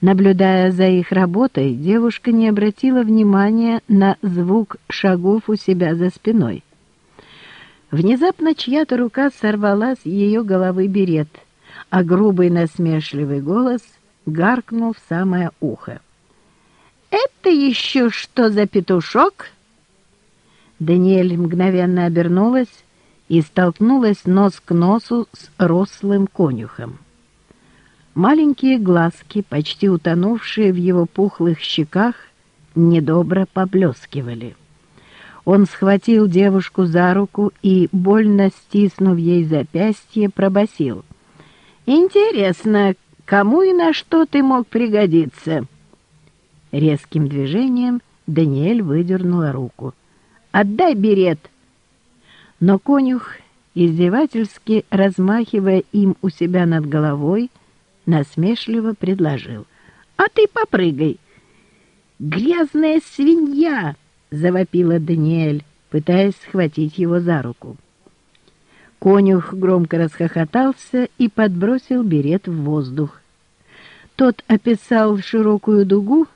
Наблюдая за их работой, девушка не обратила внимания на звук шагов у себя за спиной. Внезапно чья-то рука сорвала с ее головы берет, а грубый насмешливый голос гаркнул в самое ухо. «Это еще что за петушок?» Даниэль мгновенно обернулась и столкнулась нос к носу с рослым конюхом. Маленькие глазки, почти утонувшие в его пухлых щеках, недобро поблескивали. Он схватил девушку за руку и, больно стиснув ей запястье, пробасил: «Интересно, кому и на что ты мог пригодиться?» Резким движением Даниэль выдернула руку. «Отдай берет!» Но конюх, издевательски размахивая им у себя над головой, насмешливо предложил. «А ты попрыгай!» «Грязная свинья!» — завопила Даниэль, пытаясь схватить его за руку. Конюх громко расхохотался и подбросил берет в воздух. Тот описал широкую дугу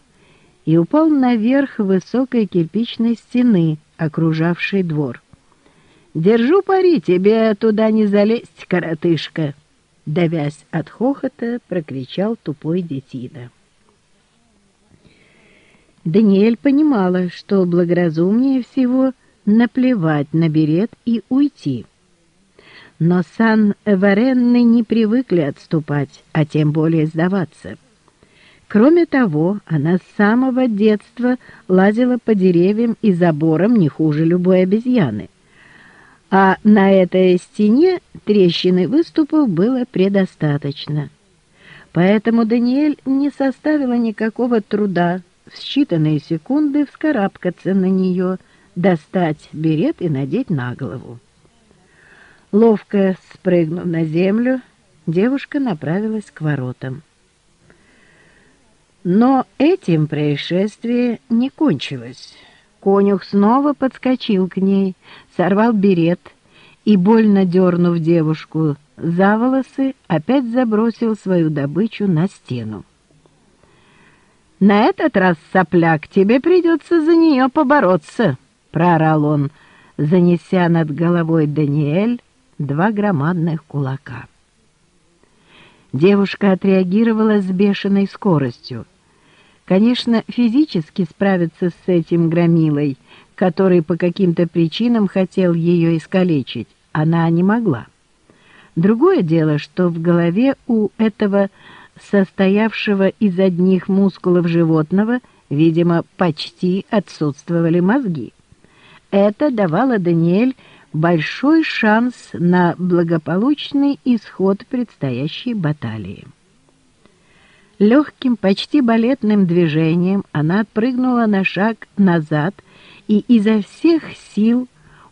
и упал наверх высокой кирпичной стены, окружавшей двор. «Держу пари, тебе туда не залезть, коротышка!» Давясь от хохота, прокричал тупой детина. Даниэль понимала, что благоразумнее всего наплевать на берет и уйти. Но Сан-Эваренны не привыкли отступать, а тем более сдаваться. Кроме того, она с самого детства лазила по деревьям и заборам не хуже любой обезьяны а на этой стене трещины выступов было предостаточно. Поэтому Даниэль не составила никакого труда в считанные секунды вскарабкаться на нее, достать берет и надеть на голову. Ловко спрыгнув на землю, девушка направилась к воротам. Но этим происшествие не кончилось. Конюх снова подскочил к ней, сорвал берет и, больно дернув девушку за волосы, опять забросил свою добычу на стену. «На этот раз, сопляк, тебе придется за нее побороться», — проорал он, занеся над головой Даниэль два громадных кулака. Девушка отреагировала с бешеной скоростью — Конечно, физически справиться с этим громилой, который по каким-то причинам хотел ее искалечить, она не могла. Другое дело, что в голове у этого состоявшего из одних мускулов животного, видимо, почти отсутствовали мозги. Это давало Даниэль большой шанс на благополучный исход предстоящей баталии. Легким, почти балетным движением она отпрыгнула на шаг назад и изо всех сил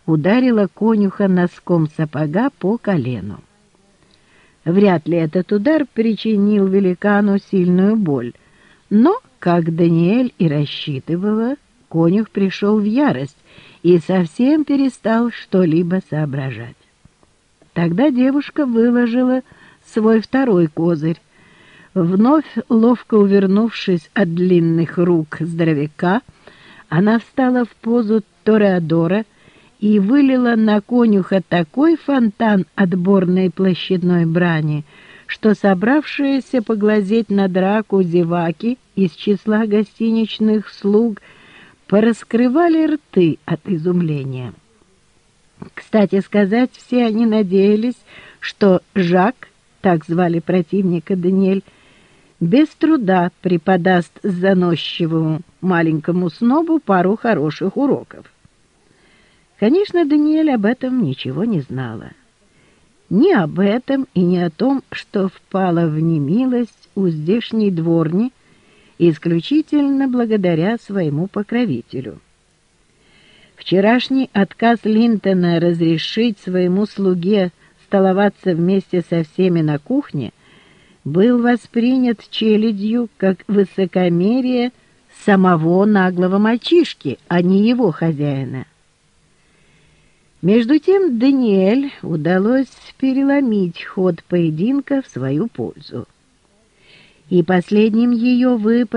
ударила конюха носком сапога по колену. Вряд ли этот удар причинил великану сильную боль, но, как Даниэль и рассчитывала, конюх пришел в ярость и совсем перестал что-либо соображать. Тогда девушка выложила свой второй козырь, Вновь ловко увернувшись от длинных рук здоровяка, она встала в позу Тореадора и вылила на конюха такой фонтан отборной площадной брани, что собравшиеся поглазеть на драку зеваки из числа гостиничных слуг пораскрывали рты от изумления. Кстати сказать, все они надеялись, что Жак, так звали противника Даниэль, без труда преподаст заносчивому маленькому снобу пару хороших уроков. Конечно, Даниэль об этом ничего не знала. Ни об этом и ни о том, что впала в немилость у здешней дворни исключительно благодаря своему покровителю. Вчерашний отказ Линтона разрешить своему слуге столоваться вместе со всеми на кухне – был воспринят челядью как высокомерие самого наглого мальчишки, а не его хозяина. Между тем Даниэль удалось переломить ход поединка в свою пользу. и последним ее выпад